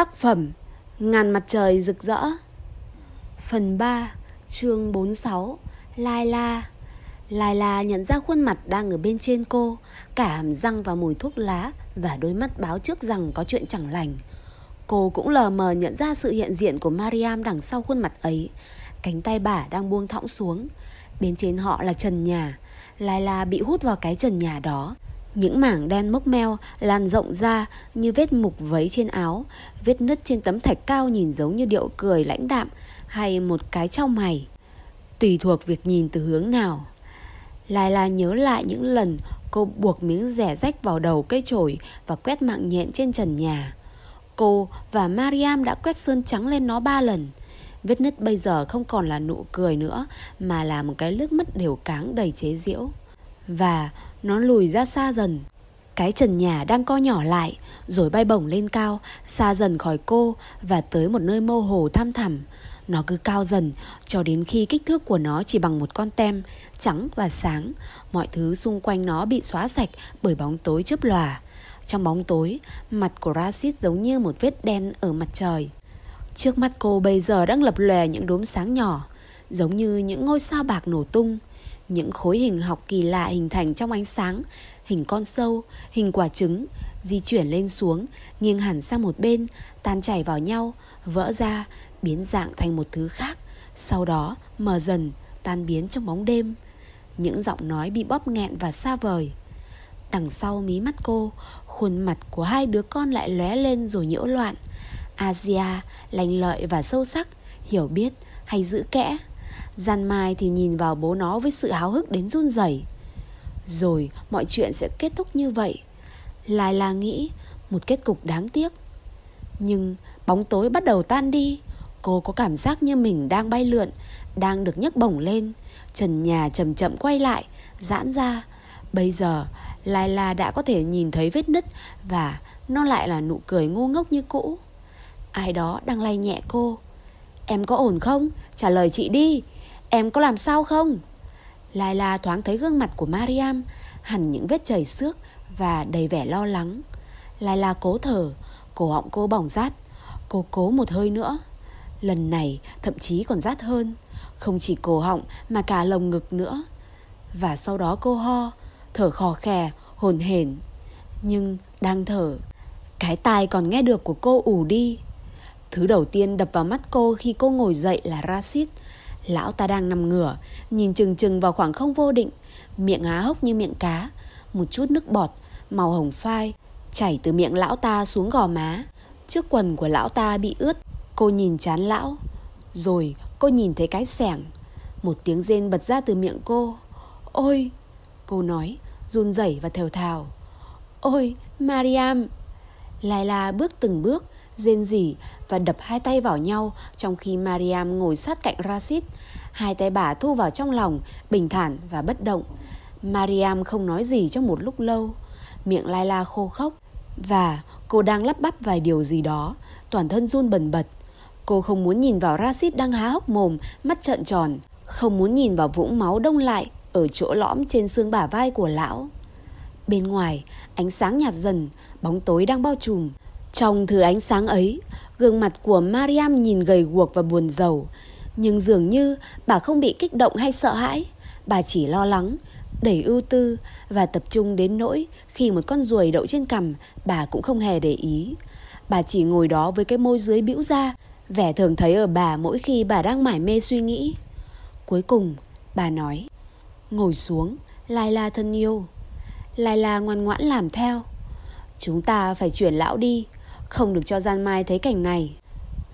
Tác phẩm Ngàn mặt trời rực rỡ. Phần 3 chương 46 Lai La. Lai La nhận ra khuôn mặt đang ở bên trên cô, Cả hàm răng và mùi thuốc lá Và đôi mắt báo trước rằng có chuyện chẳng lành. Cô cũng lờ mờ nhận ra sự hiện diện của Mariam đằng sau khuôn mặt ấy. Cánh tay bà đang buông thõng xuống. Bên trên họ là trần nhà. Lai La bị hút vào cái trần nhà đó những mảng đen mốc meo lan rộng ra như vết mục vấy trên áo, vết nứt trên tấm thạch cao nhìn giống như điệu cười lãnh đạm hay một cái trong mày. Tùy thuộc việc nhìn từ hướng nào. Lai La nhớ lại những lần cô buộc miếng rẻ rách vào đầu cây chổi và quét mạng nhện trên trần nhà. Cô và Mariam đã quét sơn trắng lên nó ba lần. Vết nứt bây giờ không còn là nụ cười nữa mà là một cái nước mắt đều cáng đầy chế giễu. Và nó lùi ra xa dần. Cái trần nhà đang co nhỏ lại, Rồi bay bổng lên cao, Xa dần khỏi cô Và tới một nơi mơ hồ thăm thẳm. Nó cứ cao dần, Cho đến khi kích thước của nó chỉ bằng một con tem, Trắng và sáng. Mọi thứ xung quanh nó bị xóa sạch Bởi bóng tối chớp lòa. Trong bóng tối, Mặt của Rashid giống như một vết đen ở mặt trời. Trước mắt cô bây giờ đang lập lòe những đốm sáng nhỏ, Giống như những ngôi sao bạc nổ tung những khối hình học kỳ lạ hình thành trong ánh sáng, hình con sâu, hình quả trứng, di chuyển lên xuống, nghiêng hẳn sang một bên, tan chảy vào nhau, vỡ ra, biến dạng thành một thứ khác, sau đó mờ dần, tan biến trong bóng đêm. Những giọng nói bị bóp nghẹn và xa vời. Đằng sau mí mắt cô, khuôn mặt của hai đứa con lại lóe lên rồi nhiễu loạn. Asia, lành lợi và sâu sắc, hiểu biết hay giữ kẽ. Gian Mai thì nhìn vào bố nó với sự háo hức đến run rẩy. Rồi mọi chuyện sẽ kết thúc như vậy. Lai là nghĩ một kết cục đáng tiếc. Nhưng bóng tối bắt đầu tan đi. Cô có cảm giác như mình đang bay lượn, đang được nhấc bổng lên. Trần nhà chậm chậm quay lại, giãn ra. Bây giờ, Lai La đã có thể nhìn thấy vết nứt và nó lại là nụ cười ngu ngốc như cũ. Ai đó đang lay nhẹ cô. Em có ổn không? Trả lời chị đi. Em có làm sao không? Lai La thoáng thấy gương mặt của Mariam hẳn những vết chảy xước và đầy vẻ lo lắng. Lai La cố thở, cổ họng cô bỏng rát. Cô cố một hơi nữa. Lần này thậm chí còn rát hơn. Không chỉ cổ họng mà cả lồng ngực nữa. Và sau đó cô ho, thở khò khè, hồn hển. Nhưng đang thở, cái tai còn nghe được của cô ủ đi. Thứ đầu tiên đập vào mắt cô khi cô ngồi dậy là Rashid. Lão ta đang nằm ngửa, nhìn chừng chừng vào khoảng không vô định, miệng há hốc như miệng cá, một chút nước bọt, màu hồng phai, chảy từ miệng lão ta xuống gò má. Chiếc quần của lão ta bị ướt, cô nhìn chán lão. Rồi cô nhìn thấy cái sẻng. Một tiếng rên bật ra từ miệng cô. Ôi! Cô nói, run rẩy và thều thào. Ôi, Mariam! Laila bước từng bước, rên rỉ và đập hai tay vào nhau trong khi Mariam ngồi sát cạnh Rashid. Hai tay bà thu vào trong lòng, bình thản và bất động. Mariam không nói gì trong một lúc lâu. Miệng Laila khô khốc và cô đang lắp bắp vài điều gì đó, toàn thân run bần bật. Cô không muốn nhìn vào Rashid đang há hốc mồm, mắt trợn tròn, không muốn nhìn vào vũng máu đông lại ở chỗ lõm trên xương bả vai của lão. Bên ngoài, ánh sáng nhạt dần, bóng tối đang bao trùm. Trong thứ ánh sáng ấy, Gương mặt của Mariam nhìn gầy guộc và buồn rầu. Nhưng dường như bà không bị kích động hay sợ hãi. Bà chỉ lo lắng, đầy ưu tư Và tập trung đến nỗi khi một con ruồi đậu trên cằm Bà cũng không hề để ý. Bà chỉ ngồi đó với cái môi dưới bĩu ra Vẻ thường thấy ở bà mỗi khi bà đang mải mê suy nghĩ. Cuối cùng bà nói Ngồi xuống Laila thân yêu. Laila ngoan ngoãn làm theo. Chúng ta phải chuyển lão đi không được cho Gian Mai thấy cảnh này.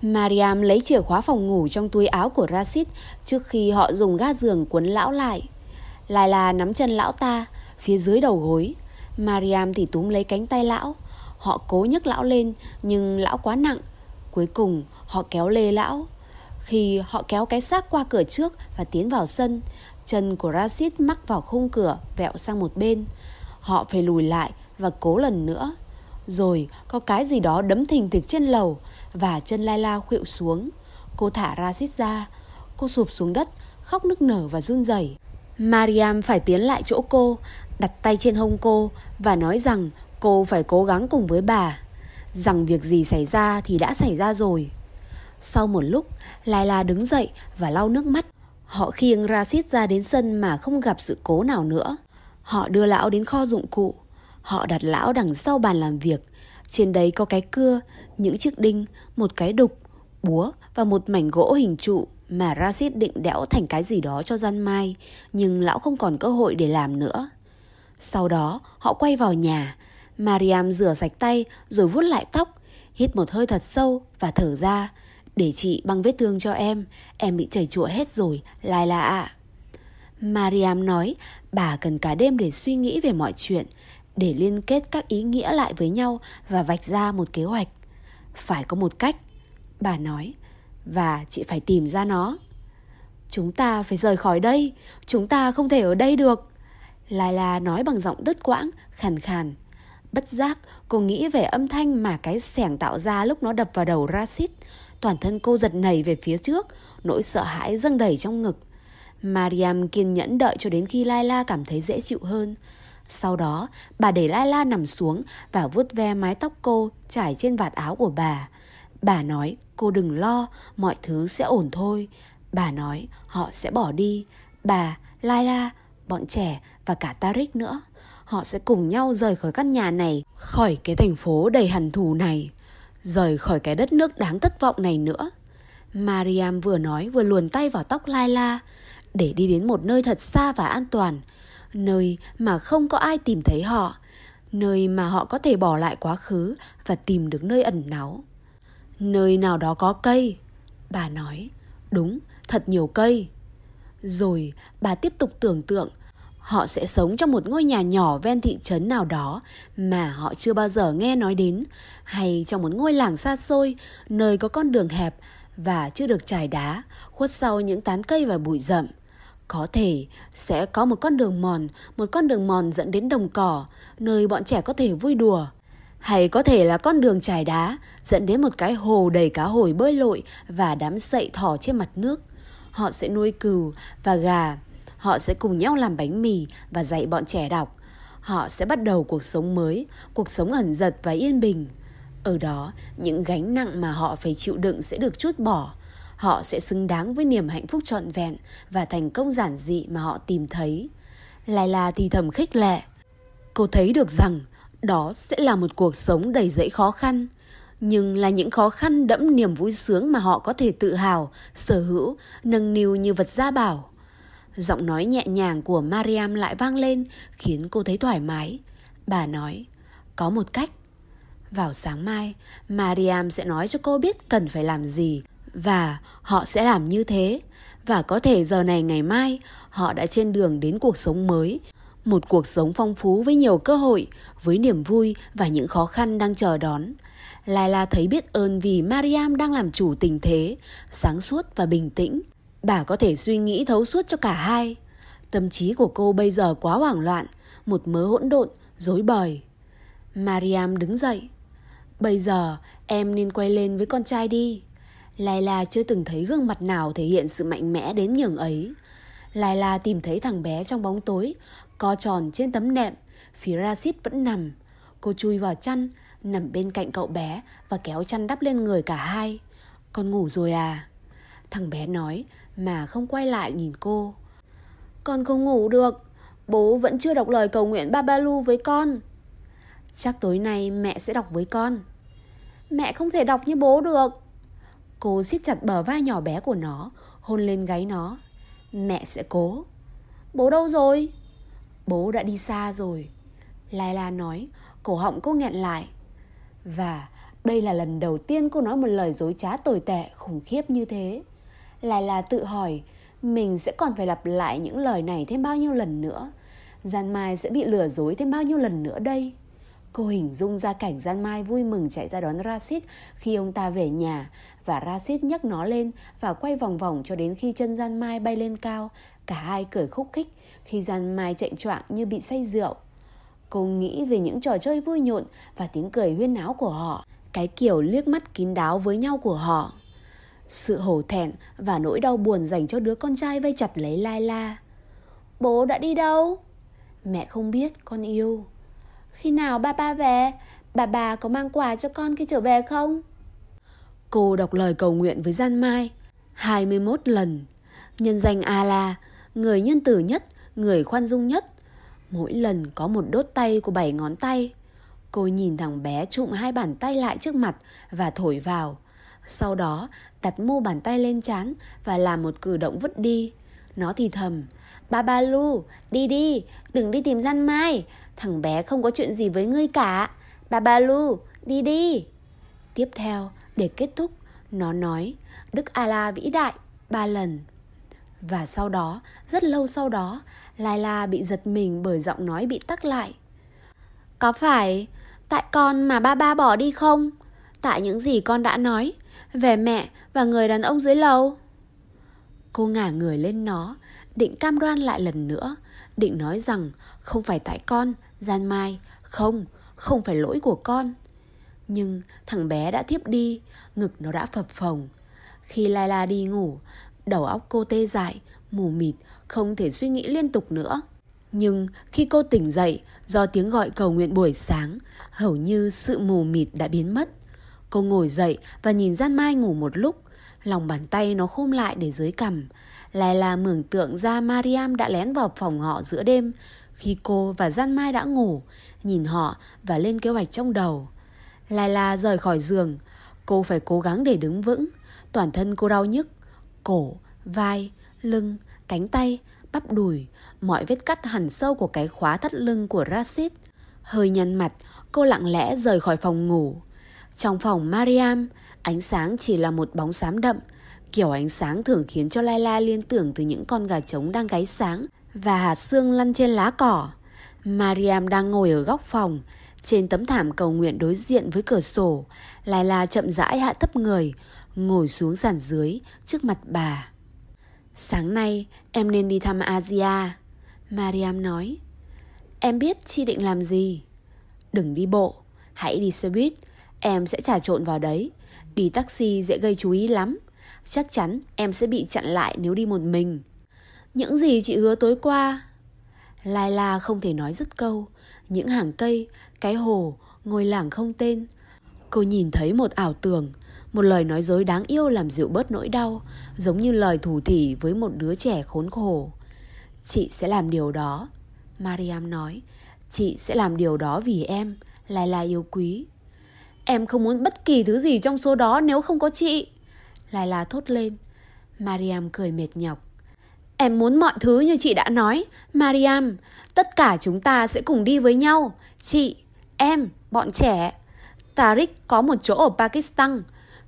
Mariam lấy chìa khóa phòng ngủ trong túi áo của Rashid trước khi họ dùng ga giường cuốn lão lại. Laila nắm chân lão ta phía dưới đầu gối. Mariam thì túm lấy cánh tay lão. Họ cố nhấc lão lên nhưng lão quá nặng. Cuối cùng họ kéo lê lão. Khi họ kéo cái xác qua cửa trước và tiến vào sân, chân của Rashid mắc vào khung cửa vẹo sang một bên. Họ phải lùi lại và cố lần nữa. Rồi, có cái gì đó đấm thình thịch trên lầu Và chân Lai La khuỵu xuống. Cô thả Rashid ra, Cô sụp xuống đất, Khóc nức nở và run rẩy. Mariam phải tiến lại chỗ cô, Đặt tay trên hông cô Và nói rằng cô phải cố gắng cùng với bà. Rằng việc gì xảy ra thì đã xảy ra rồi. Sau một lúc Laila đứng dậy và lau nước mắt. Họ khiêng Rashid ra đến sân mà không gặp sự cố nào nữa. Họ đưa lão đến kho dụng cụ. Họ đặt lão đằng sau bàn làm việc Trên đấy có cái cưa, những chiếc đinh, một cái đục, búa và một mảnh gỗ hình trụ mà Rashid định đẽo thành cái gì đó cho gian mai, nhưng lão không còn cơ hội để làm nữa. Sau đó, họ quay vào nhà. Mariam rửa sạch tay rồi vuốt lại tóc, hít một hơi thật sâu và thở ra. Để chị băng vết thương cho em, em bị chảy chụa hết rồi, lai là ạ. Mariam nói bà cần cả đêm để suy nghĩ về mọi chuyện, để liên kết các ý nghĩa lại với nhau và vạch ra một kế hoạch. Phải có một cách, bà nói, và chị phải tìm ra nó. Chúng ta phải rời khỏi đây, chúng ta không thể ở đây được. Laila nói bằng giọng đứt quãng, khàn khàn. Bất giác, cô nghĩ về âm thanh mà cái sẻng tạo ra lúc nó đập vào đầu Rashid. Toàn thân cô giật nảy về phía trước, nỗi sợ hãi dâng đầy trong ngực. Mariam kiên nhẫn đợi cho đến khi Laila cảm thấy dễ chịu hơn. Sau đó, bà để Laila nằm xuống và vuốt ve mái tóc cô trải trên vạt áo của bà. Bà nói cô đừng lo, mọi thứ sẽ ổn thôi. Bà nói họ sẽ bỏ đi. Bà, Laila, bọn trẻ và cả Tarik nữa. Họ sẽ cùng nhau rời khỏi căn nhà này, khỏi cái thành phố đầy hằn thù này, rời khỏi cái đất nước đáng thất vọng này nữa. Mariam vừa nói vừa luồn tay vào tóc Laila để đi đến một nơi thật xa và an toàn, nơi mà không có ai tìm thấy họ, nơi mà họ có thể bỏ lại quá khứ và tìm được nơi ẩn náu. Nơi nào đó có cây, bà nói. Đúng, thật nhiều cây. Rồi bà tiếp tục tưởng tượng họ sẽ sống trong một ngôi nhà nhỏ ven thị trấn nào đó mà họ chưa bao giờ nghe nói đến hay trong một ngôi làng xa xôi nơi có con đường hẹp và chưa được trải đá khuất sau những tán cây và bụi rậm. Có thể sẽ có một con đường mòn, một con đường mòn dẫn đến đồng cỏ, nơi bọn trẻ có thể vui đùa. Hay có thể là con đường trải đá dẫn đến một cái hồ đầy cá hồi bơi lội và đám sậy thỏ trên mặt nước. Họ sẽ nuôi cừu và gà. Họ sẽ cùng nhau làm bánh mì và dạy bọn trẻ đọc. Họ sẽ bắt đầu cuộc sống mới, cuộc sống ẩn giật và yên bình. Ở đó, những gánh nặng mà họ phải chịu đựng sẽ được chút bỏ. Họ sẽ xứng đáng với niềm hạnh phúc trọn vẹn và thành công giản dị mà họ tìm thấy. Lai La thì thầm khích lệ. Cô thấy được rằng đó sẽ là một cuộc sống đầy dẫy khó khăn, nhưng là những khó khăn đẫm niềm vui sướng mà họ có thể tự hào, sở hữu, nâng niu như vật gia bảo. Giọng nói nhẹ nhàng của Mariam lại vang lên khiến cô thấy thoải mái. Bà nói, có một cách. Vào sáng mai, Mariam sẽ nói cho cô biết cần phải làm gì và họ sẽ làm như thế. Và có thể giờ này ngày mai họ đã trên đường đến cuộc sống mới, một cuộc sống phong phú với nhiều cơ hội, với niềm vui và những khó khăn đang chờ đón. Laila thấy biết ơn vì Mariam đang làm chủ tình thế, sáng suốt và bình tĩnh. Bà có thể suy nghĩ thấu suốt cho cả hai. Tâm trí của cô bây giờ quá hoảng loạn, một mớ hỗn độn, rối bời. Mariam đứng dậy. Bây giờ em nên quay lên với con trai đi. Layla chưa từng thấy gương mặt nào thể hiện sự mạnh mẽ đến nhường ấy. Layla tìm thấy thằng bé trong bóng tối, co tròn trên tấm nệm, phía Rashid vẫn nằm. Cô chui vào chăn, nằm bên cạnh cậu bé và kéo chăn đắp lên người cả hai. Con ngủ rồi à? Thằng bé nói mà không quay lại nhìn cô. Con không ngủ được, bố vẫn chưa đọc lời cầu nguyện Babalu với con. Chắc tối nay mẹ sẽ đọc với con. Mẹ không thể đọc như bố được. Cô siết chặt bờ vai nhỏ bé của nó, hôn lên gáy nó. Mẹ sẽ cố. Bố đâu rồi? Bố đã đi xa rồi. Laila nói, cổ họng cô nghẹn lại. Và đây là lần đầu tiên cô nói một lời dối trá tồi tệ khủng khiếp như thế. Laila tự hỏi, mình sẽ còn phải lặp lại những lời này thêm bao nhiêu lần nữa? Gian Mai sẽ bị lừa dối thêm bao nhiêu lần nữa đây? Cô hình dung ra cảnh Gian Mai vui mừng chạy ra đón Rashid khi ông ta về nhà và Rashid nhấc nó lên và quay vòng vòng cho đến khi chân Gian Mai bay lên cao. Cả hai cười khúc khích khi Gian Mai chạy choạng như bị say rượu. Cô nghĩ về những trò chơi vui nhộn và tiếng cười huyên náo của họ, cái kiểu liếc mắt kín đáo với nhau của họ. Sự hổ thẹn và nỗi đau buồn dành cho đứa con trai vây chặt lấy Laila. Bố đã đi đâu? Mẹ không biết, con yêu. Khi nào ba ba về? Bà bà có mang quà cho con khi trở về không? Cô đọc lời cầu nguyện với Gian Mai 21 lần. Nhân danh A-la Người nhân tử nhất Người khoan dung nhất. Mỗi lần có một đốt tay của bảy ngón tay. Cô nhìn thằng bé trụm hai bàn tay lại trước mặt Và thổi vào. Sau đó đặt mu bàn tay lên chán Và làm một cử động vứt đi. Nó thì thầm Ba ba Lu, đi đi, đừng đi tìm Gian Mai. Thằng bé không có chuyện gì với ngươi cả. Bà ba Lu, đi đi. Tiếp theo, để kết thúc Nó nói Đức A-la vĩ đại ba lần. Và sau đó, rất lâu sau đó Laila bị giật mình bởi giọng nói bị tắc lại. Có phải tại con mà ba ba bỏ đi không? Tại những gì con đã nói Về mẹ và người đàn ông dưới lầu? Cô ngả người lên nó Định cam đoan lại lần nữa Định nói rằng không phải tại con Gian Mai Không, không phải lỗi của con. Nhưng thằng bé đã thiếp đi Ngực nó đã phập phồng. Khi Laila đi ngủ Đầu óc cô tê dại, mù mịt Không thể suy nghĩ liên tục nữa. Nhưng khi cô tỉnh dậy Do tiếng gọi cầu nguyện buổi sáng Hầu như sự mù mịt đã biến mất. Cô ngồi dậy và nhìn Gian Mai ngủ một lúc Lòng bàn tay nó khôm lại để dưới cằm. Lại là mường tượng ra Mariam đã lén vào phòng họ giữa đêm khi cô và Gian Mai đã ngủ Nhìn họ và lên kế hoạch trong đầu. Lai La rời khỏi giường Cô phải cố gắng để đứng vững. Toàn thân cô đau nhức Cổ, vai, lưng, cánh tay, bắp đùi Mọi vết cắt hẳn sâu của cái khóa thắt lưng của Rashid. Hơi nhăn mặt Cô lặng lẽ rời khỏi phòng ngủ. Trong phòng Mariam Ánh sáng chỉ là một bóng xám đậm Kiểu ánh sáng thường khiến cho Laila liên tưởng từ những con gà trống đang gáy sáng và hạt xương lăn trên lá cỏ. Mariam đang ngồi ở góc phòng, trên tấm thảm cầu nguyện đối diện với cửa sổ. Laila chậm rãi hạ thấp người, ngồi xuống sàn dưới trước mặt bà. Sáng nay em nên đi thăm Asia. Mariam nói. Em biết Chi định làm gì. Đừng đi bộ, hãy đi xe buýt. Em sẽ trà trộn vào đấy. Đi taxi dễ gây chú ý lắm. Chắc chắn em sẽ bị chặn lại nếu đi một mình. Những gì chị hứa tối qua? Lai La không thể nói dứt câu. Những hàng cây, cái hồ, ngôi làng không tên. Cô nhìn thấy một ảo tưởng, một lời nói dối đáng yêu làm dịu bớt nỗi đau, giống như lời thủ thỉ với một đứa trẻ khốn khổ. Chị sẽ làm điều đó, Mariam nói. Chị sẽ làm điều đó vì em, Lai La yêu quý. Em không muốn bất kỳ thứ gì trong số đó nếu không có chị. Lai La thốt lên. Mariam cười mệt nhọc. Em muốn mọi thứ như chị đã nói. Mariam, tất cả chúng ta sẽ cùng đi với nhau. Chị, em, bọn trẻ. Tariq có một chỗ ở Pakistan.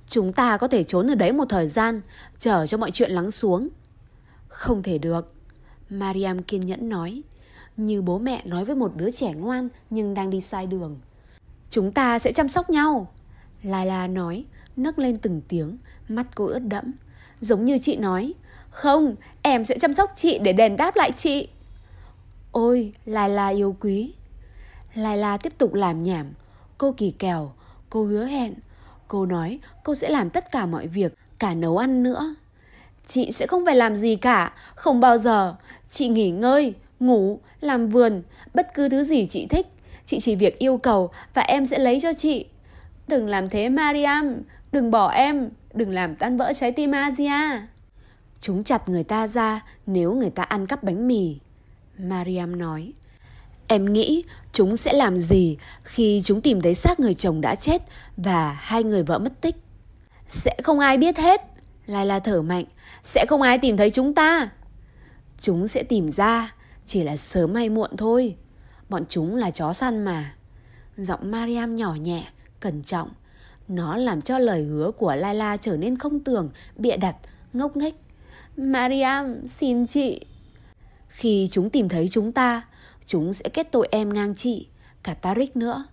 Chúng ta có thể trốn ở đấy một thời gian, chờ cho mọi chuyện lắng xuống. Không thể được. Mariam kiên nhẫn nói. Như bố mẹ nói với một đứa trẻ ngoan nhưng đang đi sai đường. Chúng ta sẽ chăm sóc nhau. Laila nói, nấc lên từng tiếng, mắt cô ướt đẫm. Giống như chị nói, không, em sẽ chăm sóc chị để đền đáp lại chị. Ôi, Laila yêu quý. Laila tiếp tục làm nhảm. Cô kỳ kèo, cô hứa hẹn. Cô nói cô sẽ làm tất cả mọi việc, cả nấu ăn nữa. Chị sẽ không phải làm gì cả, không bao giờ. Chị nghỉ ngơi, ngủ, làm vườn, bất cứ thứ gì chị thích. Chị chỉ việc yêu cầu và em sẽ lấy cho chị. Đừng làm thế Mariam, đừng bỏ em, đừng làm tan vỡ trái tim Asia. Chúng chặt người ta ra nếu người ta ăn cắp bánh mì. Mariam nói. Em nghĩ chúng sẽ làm gì khi chúng tìm thấy xác người chồng đã chết và hai người vợ mất tích? Sẽ không ai biết hết. Laila thở mạnh. Sẽ không ai tìm thấy chúng ta. Chúng sẽ tìm ra, chỉ là sớm hay muộn thôi. Bọn chúng là chó săn mà. Giọng Mariam nhỏ nhẹ, cẩn trọng. Nó làm cho lời hứa của Laila trở nên không tưởng, bịa đặt, ngốc nghếch. Mariam, xin chị. Khi chúng tìm thấy chúng ta, chúng sẽ kết tội em ngang chị, cả Tarik nữa.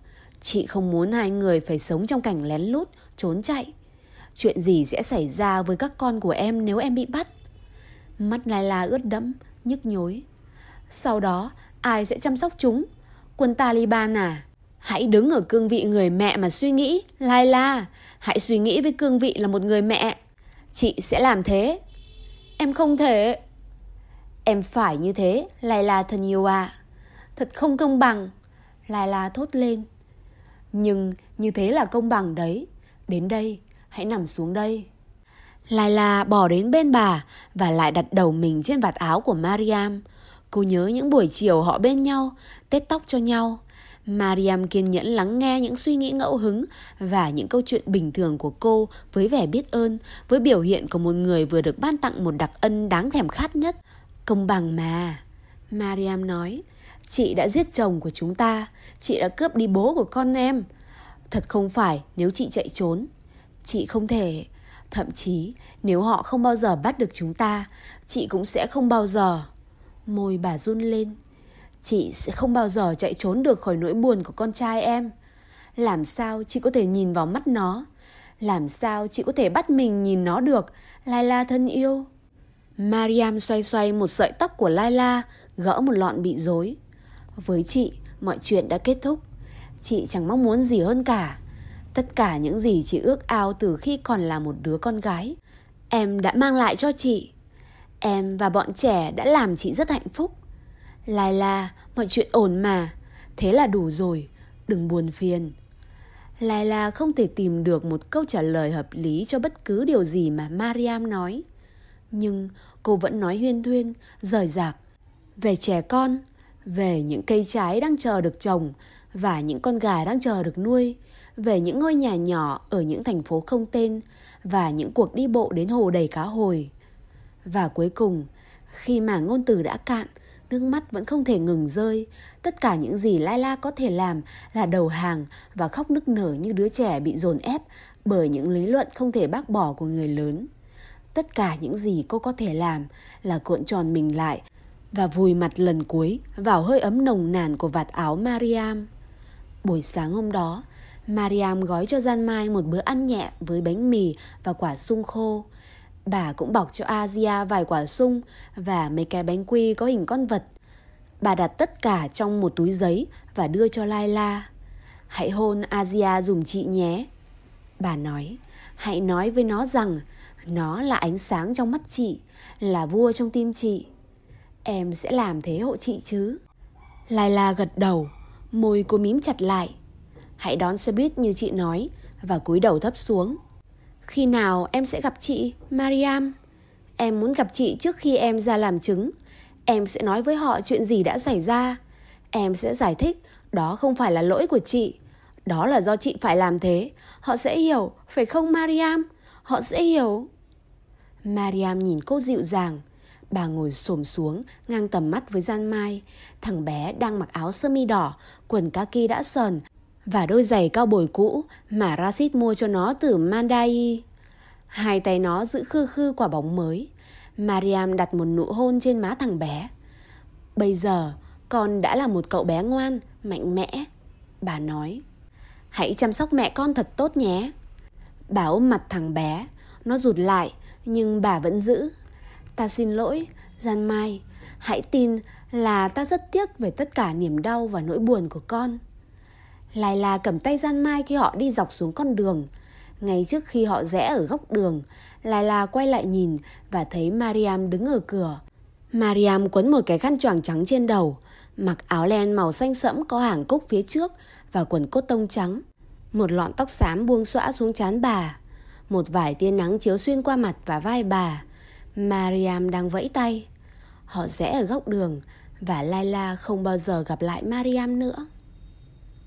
Chị không muốn hai người phải sống trong cảnh lén lút, trốn chạy. Chuyện gì sẽ xảy ra với các con của em nếu em bị bắt? Mắt Laila ướt đẫm, nhức nhối. Sau đó, ai sẽ chăm sóc chúng? Quân Taliban à? Hãy đứng ở cương vị người mẹ mà suy nghĩ, Laila. Hãy suy nghĩ với cương vị là một người mẹ. Chị sẽ làm thế. Em không thể. Em phải như thế, Laila thân yêu à. Thật không công bằng. Laila thốt lên. Nhưng như thế là công bằng đấy. Đến đây, hãy nằm xuống đây. Laila bỏ đến bên bà và lại đặt đầu mình trên vạt áo của Mariam. Cô nhớ những buổi chiều họ bên nhau, tết tóc cho nhau. Mariam kiên nhẫn lắng nghe những suy nghĩ ngẫu hứng và những câu chuyện bình thường của cô với vẻ biết ơn, với biểu hiện của một người vừa được ban tặng một đặc ân đáng thèm khát nhất. Công bằng mà. Mariam nói, chị đã giết chồng của chúng ta, chị đã cướp đi bố của con em. Thật không phải nếu chị chạy trốn. Chị không thể, thậm chí nếu họ không bao giờ bắt được chúng ta, chị cũng sẽ không bao giờ. Môi bà run lên. Chị sẽ không bao giờ chạy trốn được khỏi nỗi buồn của con trai em. Làm sao chị có thể nhìn vào mắt nó? Làm sao chị có thể bắt mình nhìn nó được? Laila thân yêu. Mariam xoay xoay một sợi tóc của Laila, gỡ một lọn bị rối. Với chị, mọi chuyện đã kết thúc. Chị chẳng mong muốn gì hơn cả. Tất cả những gì chị ước ao từ khi còn là một đứa con gái, em đã mang lại cho chị. Em và bọn trẻ đã làm chị rất hạnh phúc. Lai la, mọi chuyện ổn mà. Thế là đủ rồi, đừng buồn phiền. Lai la không thể tìm được một câu trả lời hợp lý cho bất cứ điều gì mà Mariam nói. Nhưng cô vẫn nói huyên thuyên, rời rạc. Về trẻ con, về những cây trái đang chờ được trồng và những con gà đang chờ được nuôi, về những ngôi nhà nhỏ ở những thành phố không tên và những cuộc đi bộ đến hồ đầy cá hồi. Và cuối cùng, khi mà ngôn từ đã cạn, nước mắt vẫn không thể ngừng rơi. Tất cả những gì Laila có thể làm là đầu hàng và khóc nức nở như đứa trẻ bị dồn ép bởi những lý luận không thể bác bỏ của người lớn. Tất cả những gì cô có thể làm là cuộn tròn mình lại và vùi mặt lần cuối vào hơi ấm nồng nàn của vạt áo Mariam. Buổi sáng hôm đó, Mariam gói cho Gian Mai một bữa ăn nhẹ với bánh mì và quả sung khô. Bà cũng bọc cho Asia vài quả sung và mấy cái bánh quy có hình con vật. Bà đặt tất cả trong một túi giấy và đưa cho Laila. Hãy hôn Asia dùm chị nhé. Bà nói, hãy nói với nó rằng nó là ánh sáng trong mắt chị, là vua trong tim chị. Em sẽ làm thế hộ chị chứ? Laila gật đầu, môi cô mím chặt lại. Hãy đón xe buýt như chị nói và cúi đầu thấp xuống. Khi nào em sẽ gặp chị, Mariam? Em muốn gặp chị trước khi em ra làm chứng. Em sẽ nói với họ chuyện gì đã xảy ra. Em sẽ giải thích đó không phải là lỗi của chị. Đó là do chị phải làm thế. Họ sẽ hiểu, phải không Mariam? Họ sẽ hiểu. Mariam nhìn cô dịu dàng. Bà ngồi xổm xuống, ngang tầm mắt với Gian Mai. Thằng bé đang mặc áo sơ mi đỏ, quần kaki đã sờn và đôi giày cao bồi cũ mà Rashid mua cho nó từ Mandai. Hai tay nó giữ khư khư quả bóng mới. Mariam đặt một nụ hôn trên má thằng bé. Bây giờ, con đã là một cậu bé ngoan, mạnh mẽ. Bà nói, hãy chăm sóc mẹ con thật tốt nhé. Bà ôm mặt thằng bé, nó rụt lại, nhưng bà vẫn giữ. Ta xin lỗi, Gian Mai, hãy tin là ta rất tiếc về tất cả niềm đau và nỗi buồn của con. Laila cầm tay Gian Mai khi họ đi dọc xuống con đường. Ngay trước khi họ rẽ ở góc đường, Laila quay lại nhìn và thấy Mariam đứng ở cửa. Mariam quấn một cái khăn choàng trắng trên đầu, mặc áo len màu xanh sẫm có hàng cúc phía trước và quần cốt tông trắng. Một lọn tóc xám buông xõa xuống trán bà. Một vài tia nắng chiếu xuyên qua mặt và vai bà. Mariam đang vẫy tay. Họ rẽ ở góc đường và Laila không bao giờ gặp lại Mariam nữa.